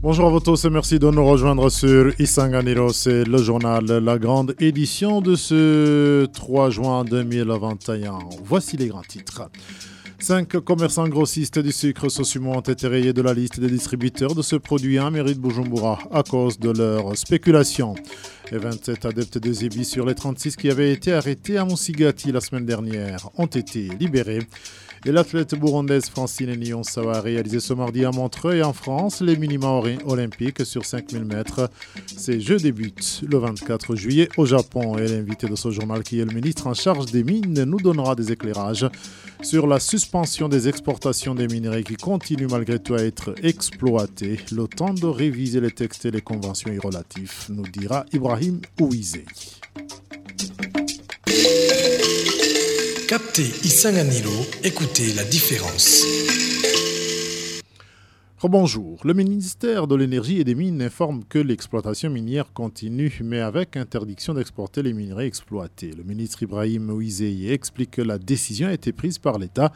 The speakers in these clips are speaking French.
Bonjour à vous tous et merci de nous rejoindre sur Isanganiro. C'est le journal, la grande édition de ce 3 juin 2021. Voici les grands titres. Cinq commerçants grossistes du sucre Sosumo ont été rayés de la liste des distributeurs de ce produit en mairie de Bujumbura à cause de leur spéculation. Les 27 adeptes de Zébi sur les 36 qui avaient été arrêtés à Moussigati la semaine dernière ont été libérés. Et l'athlète burundaise Francine Nyonsawa a réalisé ce mardi à Montreuil en France les minima olympiques sur 5000 mètres. Ces jeux débutent le 24 juillet au Japon et l'invité de ce journal qui est le ministre en charge des mines nous donnera des éclairages sur la suspension des exportations des minerais qui continuent malgré tout à être exploités. Le temps de réviser les textes et les conventions y relatifs, nous dira Ibrahim Ouizé. Captez Isanganilo, écoutez la différence. Bonjour. Le ministère de l'Énergie et des Mines informe que l'exploitation minière continue, mais avec interdiction d'exporter les minerais exploités. Le ministre Ibrahim Ouizeye explique que la décision a été prise par l'État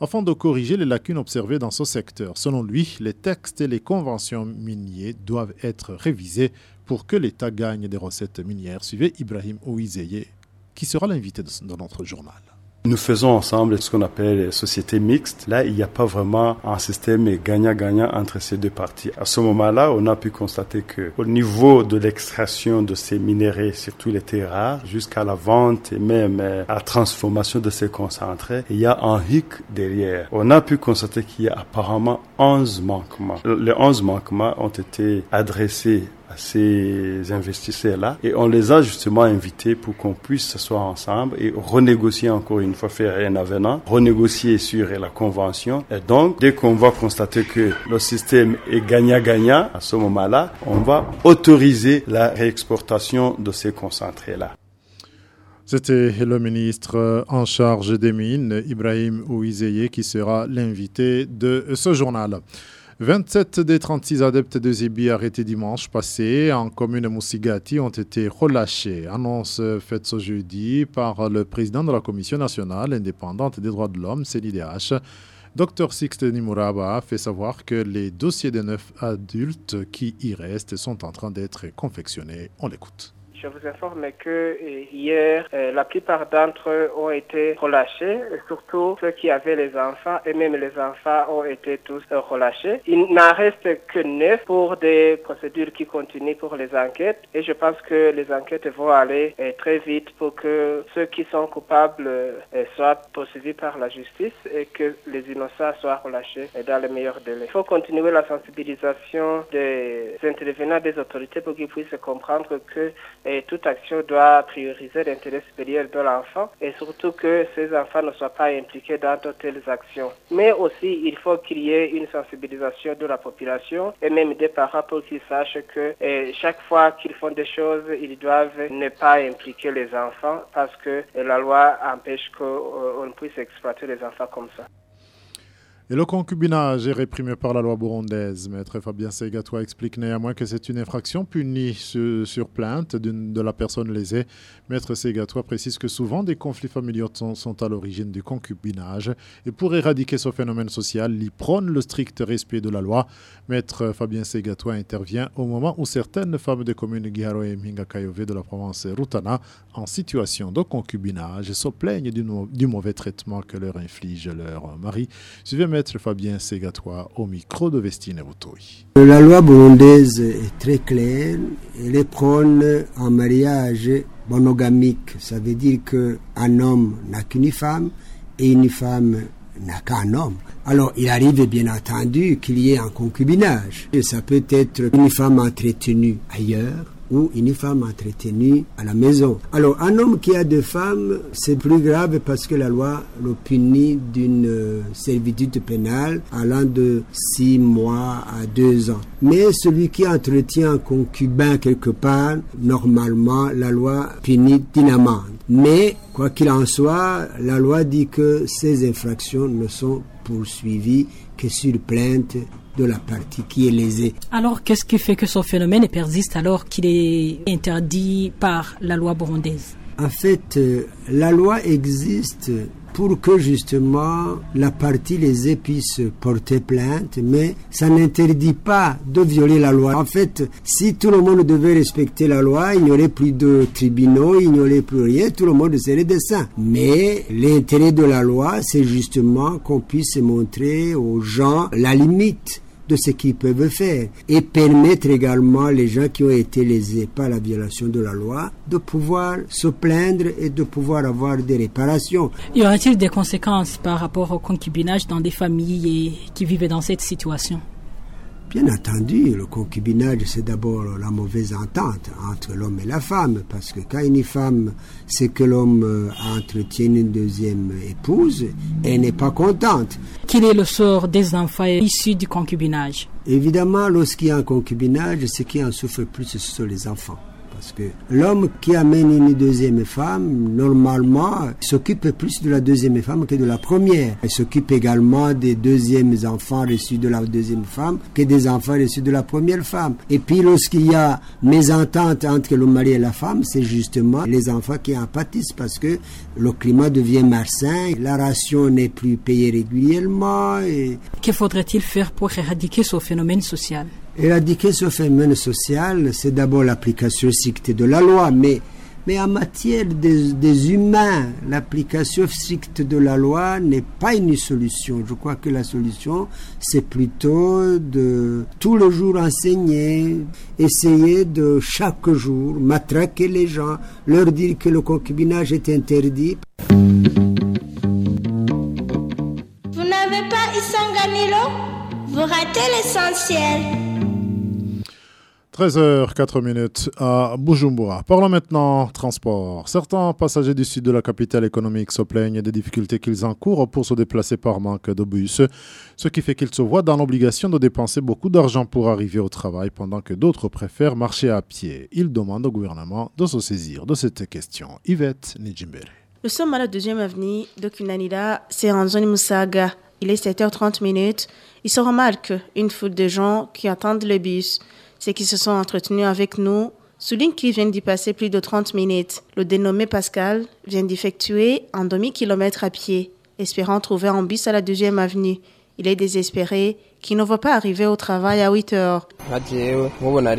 afin de corriger les lacunes observées dans ce secteur. Selon lui, les textes et les conventions miniers doivent être révisés pour que l'État gagne des recettes minières. Suivez Ibrahim Ouizeye, qui sera l'invité de notre journal. Nous faisons ensemble ce qu'on appelle société mixte. Là, il n'y a pas vraiment un système gagnant-gagnant entre ces deux parties. À ce moment-là, on a pu constater que au niveau de l'extraction de ces minéraux, surtout les terres rares, jusqu'à la vente et même euh, à la transformation de ces concentrés, il y a un hic derrière. On a pu constater qu'il y a apparemment 11 manquements. Les 11 manquements ont été adressés à ces investisseurs-là et on les a justement invités pour qu'on puisse s'asseoir ensemble et renégocier encore une fois, faire un avenant, renégocier sur la convention. Et donc, dès qu'on va constater que le système est gagnant-gagnant, à ce moment-là, on va autoriser la réexportation de ces concentrés-là. C'était le ministre en charge des mines, Ibrahim Ouizeye, qui sera l'invité de ce journal. 27 des 36 adeptes de Zibi arrêtés dimanche passé en commune Moussigati ont été relâchés. Annonce faite ce jeudi par le président de la Commission nationale indépendante des droits de l'homme, CNIDH. Dr Sixte Nimuraba a fait savoir que les dossiers des neuf adultes qui y restent sont en train d'être confectionnés. On l'écoute. Je vous informe que euh, hier, euh, la plupart d'entre eux ont été relâchés, surtout ceux qui avaient les enfants, et même les enfants ont été tous relâchés. Il n'en reste que neuf pour des procédures qui continuent pour les enquêtes, et je pense que les enquêtes vont aller très vite pour que ceux qui sont coupables soient poursuivis par la justice et que les innocents soient relâchés dans les meilleurs délais. Il faut continuer la sensibilisation des intervenants des autorités pour qu'ils puissent comprendre que et toute action doit prioriser l'intérêt supérieur de l'enfant et surtout que ces enfants ne soient pas impliqués dans de telles actions. Mais aussi, il faut qu'il y ait une sensibilisation de la population et même des parents pour qu'ils sachent que chaque fois qu'ils font des choses, ils doivent ne pas impliquer les enfants parce que la loi empêche qu'on puisse exploiter les enfants comme ça. Et le concubinage est réprimé par la loi burundaise. Maître Fabien Segatois explique néanmoins que c'est une infraction punie sur, plainte de la personne lésée. Maître Segatois précise que souvent des conflits familiaux sont, à l'origine du concubinage. Et pour éradiquer ce phénomène social, il prône le strict respect de la loi. Maître Fabien Segatois intervient au moment où certaines femmes des communes Giharo et Mingakayove de la province Rutana, en situation de concubinage, se plaignent du, mauvais traitement que leur inflige leur mari. Suivez Fabien au micro de Vestine Routoui. La loi burundaise est très claire. Elle prône un mariage monogamique. Ça veut dire qu'un homme n'a qu'une femme et une femme n'a qu'un homme. Alors, il arrive bien entendu qu'il y ait un concubinage. Et ça peut être une femme entretenue ailleurs ou une femme entretenue à la maison. Alors, un homme qui a deux femmes, c'est plus grave parce que la loi le punit d'une euh, servitude pénale allant de six mois à deux ans. Mais celui qui entretient un concubin quelque part, normalement, la loi punit d'une amende. Mais, quoi qu'il en soit, la loi dit que ces infractions ne sont poursuivies que sur plainte de la partie qui est lésée. Alors, qu'est-ce qui fait que ce phénomène persiste alors qu'il est interdit par la loi burundaise? En fait, euh, la loi existe pour que justement la partie les puisse porter plainte, mais ça n'interdit pas de violer la loi. En fait, si tout le monde devait respecter la loi, il n'y aurait plus de tribunaux, il n'y aurait plus rien, tout le monde serait des saints. Mais l'intérêt de la loi, c'est justement qu'on puisse montrer aux gens la limite de ce qu'ils peuvent faire et permettre également les gens qui ont été lésés par la violation de la loi de pouvoir se plaindre et de pouvoir avoir des réparations. Y aura-t-il des conséquences par rapport au concubinage dans des familles qui vivent dans cette situation? Bien entendu, le concubinage, c'est d'abord la mauvaise entente entre l'homme et la femme, parce que quand une femme sait que l'homme euh, entretient une deuxième épouse, elle n'est pas contente. Quel est le sort des enfants issus du concubinage? Évidemment, lorsqu'il y a un concubinage, ce qui en souffre plus, ce sont les enfants. Parce que l'homme qui amène une deuxième femme, normalement, s'occupe plus de la deuxième femme que de la première. Il s'occupe également des deuxièmes enfants reçus de la deuxième femme que des enfants reçus de la première femme. Et puis lorsqu'il y a mésentente entre le mari et la femme, c'est justement les enfants qui en pâtissent parce que le climat devient malsain, la ration n'est plus payée régulièrement. Et... Que faudrait-il faire pour éradiquer ce phénomène social? Éradiquer ce phénomène social, c'est d'abord l'application stricte de la loi, mais, mais en matière des, des humains, l'application stricte de la loi n'est pas une solution. Je crois que la solution, c'est plutôt de tout le jour enseigner, essayer de chaque jour matraquer les gens, leur dire que le concubinage est interdit. Vous n'avez pas Isanganilo Vous ratez l'essentiel. 13h04 minutes à Bujumbura. Parlons maintenant transport. Certains passagers du sud de la capitale économique se plaignent des difficultés qu'ils encourent pour se déplacer par manque de bus, ce qui fait qu'ils se voient dans l'obligation de dépenser beaucoup d'argent pour arriver au travail pendant que d'autres préfèrent marcher à pied. Ils demandent au gouvernement de se saisir de cette question. Yvette Nijimbere. Nous sommes à la deuxième avenue de Kunanida, c'est en zone Musaga. Il est 7h30 minutes. Il se remarque une foule de gens qui attendent le bus. Ceux qui se sont entretenus avec nous soulignent qu'ils viennent d'y passer plus de 30 minutes. Le dénommé Pascal vient d'effectuer un demi-kilomètre à pied, espérant trouver un bus à la deuxième avenue. Il est désespéré qu'il ne va pas arriver au travail à 8 heures.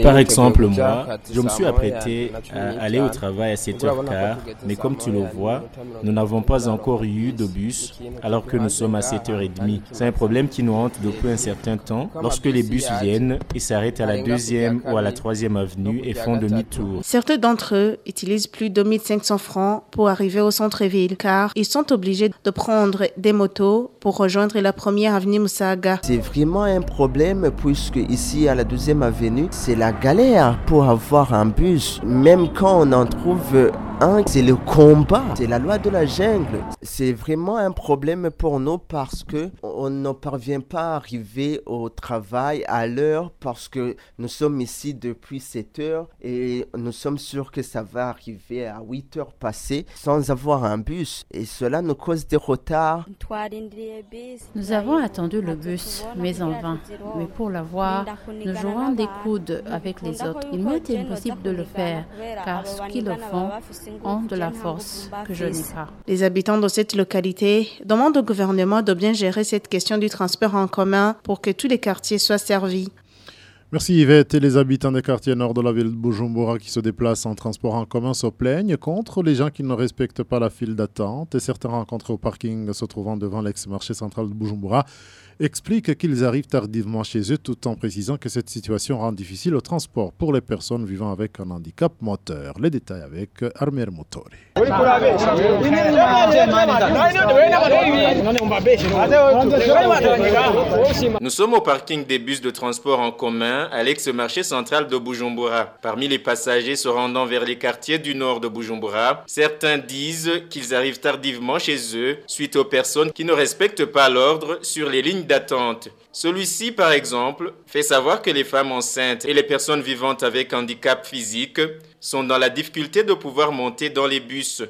Par exemple, moi, je me suis apprêté à aller au travail à 7h15, mais comme tu le vois, nous n'avons pas encore eu de bus alors que nous sommes à 7h30. C'est un problème qui nous hante depuis un certain temps lorsque les bus viennent et s'arrêtent à la deuxième ou à la troisième avenue et font demi-tour. Certains d'entre eux utilisent plus de 1500 francs pour arriver au centre-ville car ils sont obligés de prendre des motos pour rejoindre la première avenue Moussaga. C'est vraiment un problème puisque ici à la deuxième avenue, c'est la galère pour avoir un bus. Même quand on en trouve un, c'est le combat, c'est la loi de la jungle. C'est vraiment un problème pour nous parce que on ne parvient pas à arriver au travail à l'heure parce que nous sommes ici depuis 7 heures et nous sommes sûrs que ça va arriver à 8 heures passées sans avoir un bus et cela nous cause des retards. Nous avons attendu le bus, mais en vain. Mais pour l'avoir, nous jouons des coudes avec les autres. Il m'est impossible de le faire, car ceux qui le font ont de la force que je n'ai pas. Les habitants de cette localité demandent au gouvernement de bien gérer cette question du transport en commun pour que tous les quartiers soient servis. Merci Yvette. Et les habitants des quartiers nord de la ville de Bujumbura qui se déplacent en transport en commun se plaignent contre les gens qui ne respectent pas la file d'attente. Et certains rencontrés au parking se trouvant devant l'ex-marché central de Bujumbura expliquent qu'ils arrivent tardivement chez eux tout en précisant que cette situation rend difficile le transport pour les personnes vivant avec un handicap moteur. Les détails avec Armer Motori. Nous sommes au parking des bus de transport en commun à l'ex-marché central de Bujumbura. Parmi les passagers se rendant vers les quartiers du nord de Bujumbura, certains disent qu'ils arrivent tardivement chez eux suite aux personnes qui ne respectent pas l'ordre sur les lignes d'attente. Celui-ci, par exemple, fait savoir que les femmes enceintes et les personnes vivantes avec handicap physique sont dans la difficulté de pouvoir monter dans les bus.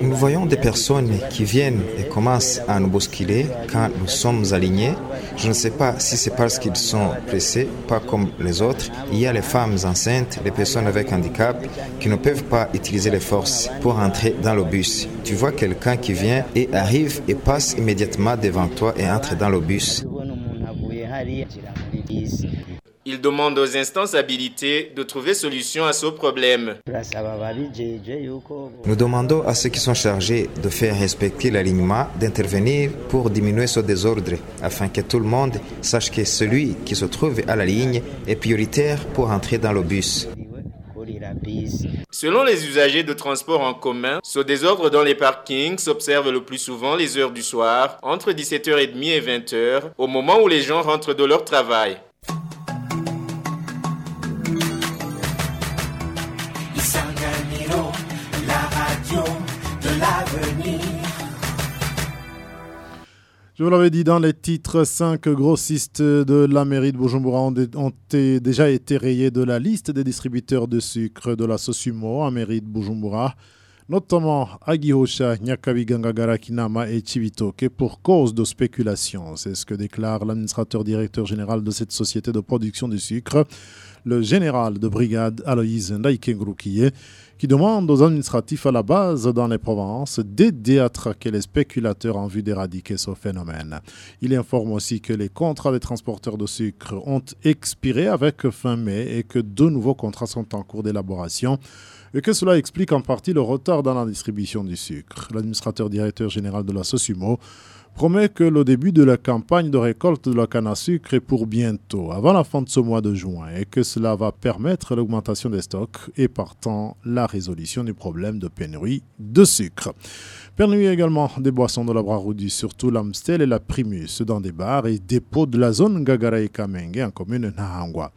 Nous voyons des personnes qui viennent et commencent à nous bousculer quand nous sommes alignés. Je ne sais pas si c'est parce qu'ils sont pressés, pas comme les autres. Il y a les femmes enceintes, les personnes avec handicap qui ne peuvent pas utiliser les forces pour entrer dans le bus. Tu vois quelqu'un qui vient et arrive et passe immédiatement devant toi et entre dans le bus. Il demande aux instances habilitées de trouver solution à ce problème. Nous demandons à ceux qui sont chargés de faire respecter l'alignement d'intervenir pour diminuer ce désordre afin que tout le monde sache que celui qui se trouve à la ligne est prioritaire pour entrer dans le bus. Selon les usagers de transport en commun, ce désordre dans les parkings s'observe le plus souvent les heures du soir, entre 17h30 et 20h, au moment où les gens rentrent de leur travail. Vous l'avais dit dans les titres, cinq grossistes de la mairie de Bujumbura ont, déjà été rayés de la liste des distributeurs de sucre de la Sosumo en mairie de Bujumbura, notamment Agihosha, Nyakabi Gangagara, Kinama et Chivitoke pour cause de spéculation. C'est ce que déclare l'administrateur directeur général de cette société de production de sucre, le général de brigade Aloïse Ndaikengrukiye qui demande aux administratifs à la base dans les provinces d'aider à traquer les spéculateurs en vue d'éradiquer ce phénomène. Il informe aussi que les contrats des transporteurs de sucre ont expiré avec fin mai et que deux nouveaux contrats sont en cours d'élaboration et que cela explique en partie le retard dans la distribution du sucre. L'administrateur directeur général de la Sosumo promet que le début de la campagne de récolte de la canne à sucre est pour bientôt, avant la fin de ce mois de juin, et que cela va permettre l'augmentation des stocks et partant la résolution du problème de pénurie de sucre. Pénurie également des boissons de la Braroudi, surtout l'Amstel et la Primus, dans des bars et dépôts de la zone Gagara et Kamenge en commune Nahangwa.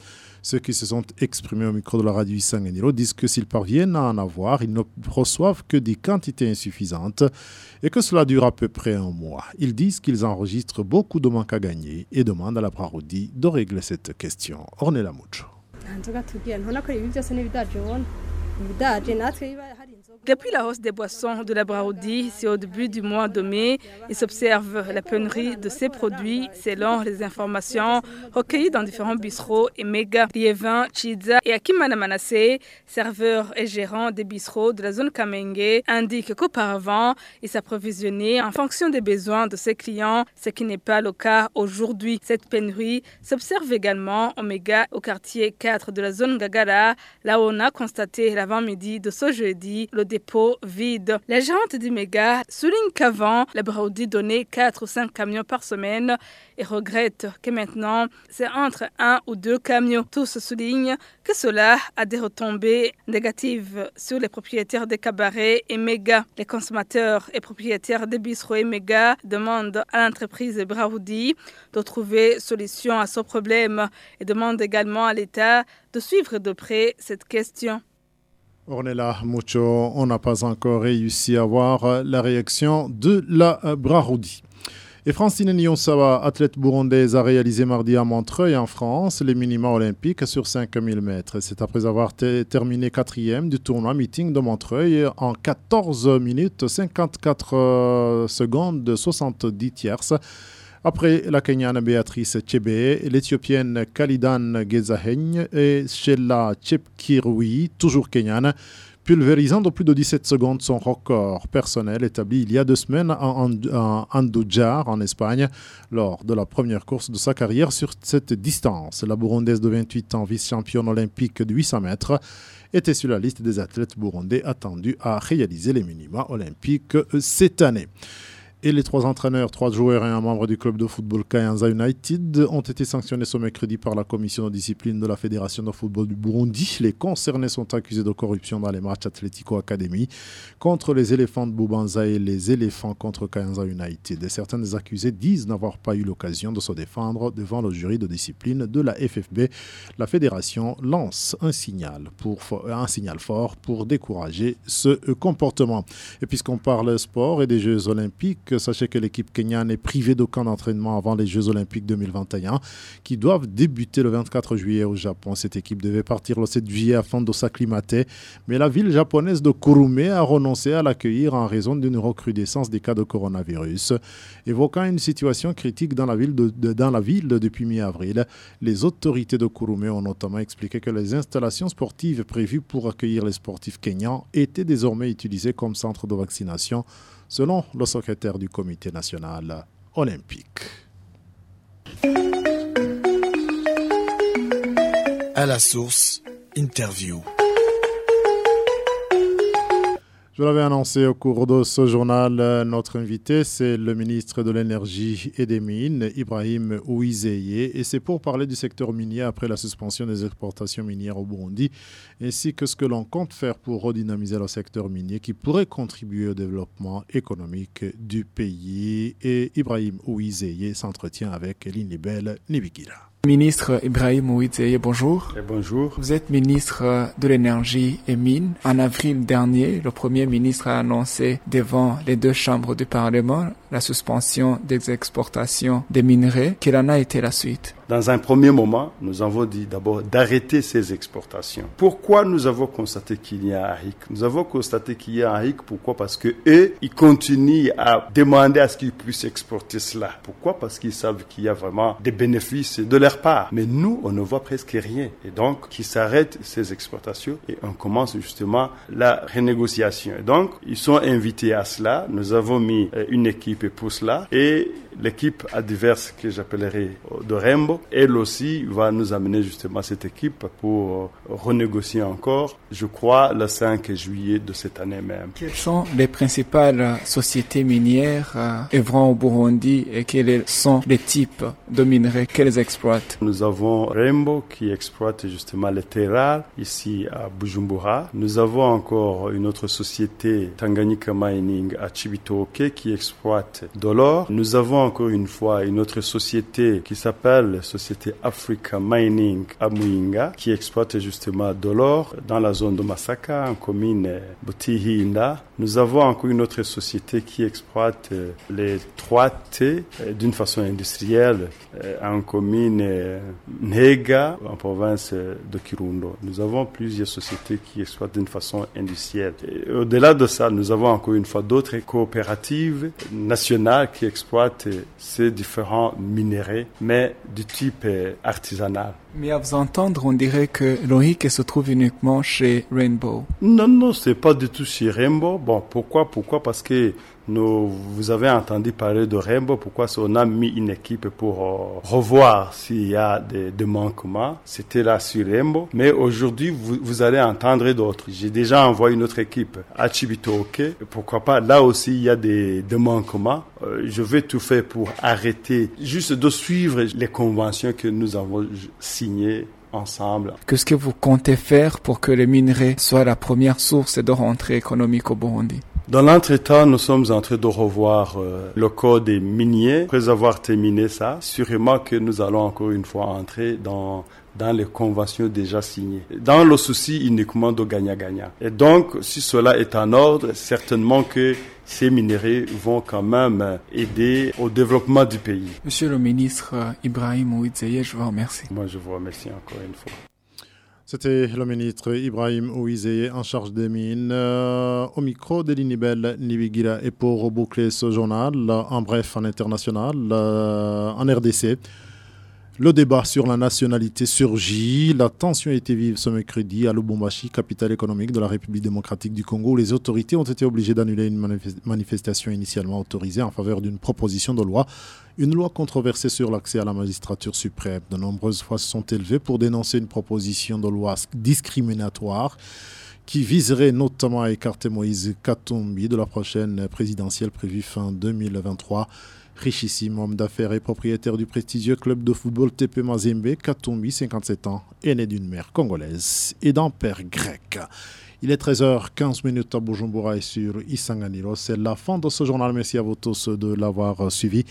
Ceux qui se sont exprimés au micro de la radio Isanganiro disent que s'ils parviennent à en avoir, ils ne reçoivent que des quantités insuffisantes et que cela dure à peu près un mois. Ils disent qu'ils enregistrent beaucoup de manques à gagner et demandent à la Brarodi de régler cette question. Ornella Mucho. Depuis la hausse des boissons de la Braudi, c'est au début du mois de mai, il s'observe la pénurie de ces produits selon les informations recueillies dans différents bistrots et méga Liévin, Chiza et Akimana Manassé, serveurs et gérants des bistrots de la zone Kamenge, indiquent qu'auparavant, ils s'approvisionnaient en fonction des besoins de ses clients, ce qui n'est pas le cas aujourd'hui. Cette pénurie s'observe également au méga au quartier 4 de la zone Gagara, là où on a constaté l'avant-midi de ce jeudi le dépôt vide. La gérante du méga souligne qu'avant, la Braudi donnait 4 ou 5 camions par semaine et regrette que maintenant, c'est entre un ou deux camions. Tous soulignent que cela a des retombées négatives sur les propriétaires des cabarets et méga. Les consommateurs et propriétaires des bistrots et méga demandent à l'entreprise Braudi de trouver solution à ce problème et demandent également à l'État de suivre de près cette question. Ornella Mucho, on n'a pas encore réussi à voir la réaction de la Braroudi. Et Francine Nyonsawa, athlète burundaise, a réalisé mardi à Montreuil, en France, les minima olympiques sur 5000 mètres. C'est après avoir terminé quatrième du tournoi meeting de Montreuil en 14 minutes 54 secondes 70 tierces. Après la Kenyane Béatrice Chebe, l'Éthiopienne Kalidan Gezaheng et Shella Chepkirui, toujours kenyane, pulvérisant de plus de 17 secondes son record personnel établi il y a deux semaines en Andoujar, en Espagne, lors de la première course de sa carrière sur cette distance. La Burundaise de 28 ans, vice-championne olympique de 800 mètres, était sur la liste des athlètes burundais attendus à réaliser les minima olympiques cette année. Et les trois entraîneurs, trois joueurs et un membre du club de football Kayanza United ont été sanctionnés ce mercredi par la commission de discipline de la Fédération de football du Burundi. Les concernés sont accusés de corruption dans les matchs Atlético Academy contre les éléphants de Boubanza et les éléphants contre Kayanza United. Et certains des accusés disent n'avoir pas eu l'occasion de se défendre devant le jury de discipline de la FFB. La fédération lance un signal, pour, un signal fort pour décourager ce comportement. Et puisqu'on parle sport et des Jeux olympiques, Sachez que l'équipe kenyane est privée d'aucun entraînement avant les Jeux Olympiques 2021 qui doivent débuter le 24 juillet au Japon. Cette équipe devait partir le 7 juillet afin de s'acclimater, mais la ville japonaise de Kurume a renoncé à l'accueillir en raison d'une recrudescence des cas de coronavirus. Évoquant une situation critique dans la ville, dans la ville depuis mi-avril, les autorités de Kurume ont notamment expliqué que les installations sportives prévues pour accueillir les sportifs kenyans étaient désormais utilisées comme centre de vaccination, selon le secrétaire du comité national olympique. À la source, interview. Je l'avais annoncé au cours de ce journal. Euh, notre invité, c'est le ministre de l'Énergie et des Mines, Ibrahim Ouizeye. Et c'est pour parler du secteur minier après la suspension des exportations minières au Burundi, ainsi que ce que l'on compte faire pour redynamiser le secteur minier qui pourrait contribuer au développement économique du pays. Et Ibrahim Ouizeye s'entretient avec Linibel Nibikira. Ministre Ibrahim Ouizeye, bonjour. bonjour. Vous êtes ministre de l'énergie et mines. En avril dernier, le Premier ministre a annoncé devant les deux chambres du Parlement la suspension des exportations des minerais. Quelle en a été la suite? Dans un premier moment, nous avons dit d'abord d'arrêter ces exportations. Pourquoi nous avons constaté qu'il y a un hic? Nous avons constaté qu'il y a un hic. Pourquoi? Parce que eux, ils continuent à demander à ce qu'ils puissent exporter cela. Pourquoi? Parce qu'ils savent qu'il y a vraiment des bénéfices de leur part. Mais nous, on ne voit presque rien. Et donc, qu'ils s'arrêtent ces exportations et on commence justement la renégociation. Et donc, ils sont invités à cela. Nous avons mis euh, une équipe pour cela et l'équipe adverse que j'appellerai de Rembo, elle aussi va nous amener justement cette équipe pour renégocier encore, je crois, le 5 juillet de cette année même. Quelles sont les principales sociétés minières euh, œuvrant au Burundi et quels sont les types de minerais qu'elles exploitent? Nous avons Rembo qui exploite justement les terres ici à Bujumbura. Nous avons encore une autre société, Tanganyika Mining à Chibitoke qui exploite de l'or. Nous avons encore une fois une autre société qui s'appelle Société Africa Mining à Muyinga, qui exploite justement de l'or dans la zone de Masaka, en commune Butihinda. Nous avons encore une autre société qui exploite euh, les 3T euh, d'une façon industrielle euh, en commune Nega, en province de Kirundo. Nous avons plusieurs sociétés qui exploitent d'une façon industrielle. Au-delà de ça, nous avons encore une fois d'autres coopératives nationales qui exploitent ces différents minéraux, mais du type euh, artisanal. Mais à vous entendre, on dirait que Loïc se trouve uniquement chez Rainbow. Non, non, c'est pas du tout chez Rainbow. Bon, pourquoi Pourquoi? Parce que nous, vous avez entendu parler de Rainbow. Pourquoi on a mis une équipe pour euh, revoir s'il y a des, des manquements? C'était là sur Rainbow. Mais aujourd'hui, vous, vous, allez entendre d'autres. J'ai déjà envoyé une autre équipe à Chibitoke. Pourquoi pas Là aussi, il y a des, des manquements. Euh, je vais tout faire pour arrêter, juste de suivre les conventions que nous avons signées ensemble. Qu'est-ce que vous comptez faire pour que les minerais soient la première source de rentrée économique au Burundi? Dans l'entretemps, nous sommes en train de revoir euh, le code des miniers. Après avoir terminé ça, sûrement que nous allons encore une fois entrer dans dans les conventions déjà signées. Dans le souci uniquement de gagnant-gagnant. Et donc, si cela est en ordre, certainement que ces minéraux vont quand même aider au développement du pays. Monsieur le ministre Ibrahim Ouizeye, je vous remercie. Moi, je vous remercie encore une fois. C'était le ministre Ibrahim Ouizeye en charge des mines. Euh, au micro de l'Inibel Nibigira. Et pour boucler ce journal, en bref, en international, euh, en RDC, le débat sur la nationalité surgit. La tension a été vive ce mercredi à Lubumbashi, capitale économique de la République démocratique du Congo, où les autorités ont été obligées d'annuler une manifestation initialement autorisée en faveur d'une proposition de loi. Une loi controversée sur l'accès à la magistrature suprême. De nombreuses voix se sont élevées pour dénoncer une proposition de loi discriminatoire qui viserait notamment à écarter Moïse Katumbi de la prochaine présidentielle prévue fin 2023. Richissime homme d'affaires et propriétaire du prestigieux club de football TP Mazembe, Katumbi, 57 ans, est né d'une mère congolaise et d'un père grec. Il est 13h15 à Bujumbura et sur Isanganiro. C'est la fin de ce journal. Merci à vous tous de l'avoir suivi.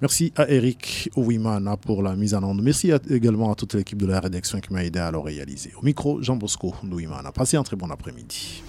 Merci à Eric Ouimana pour la mise en onde. Merci également à toute l'équipe de la rédaction qui m'a aidé à le réaliser. Au micro, Jean Bosco Ouimana. Passez un très bon après-midi.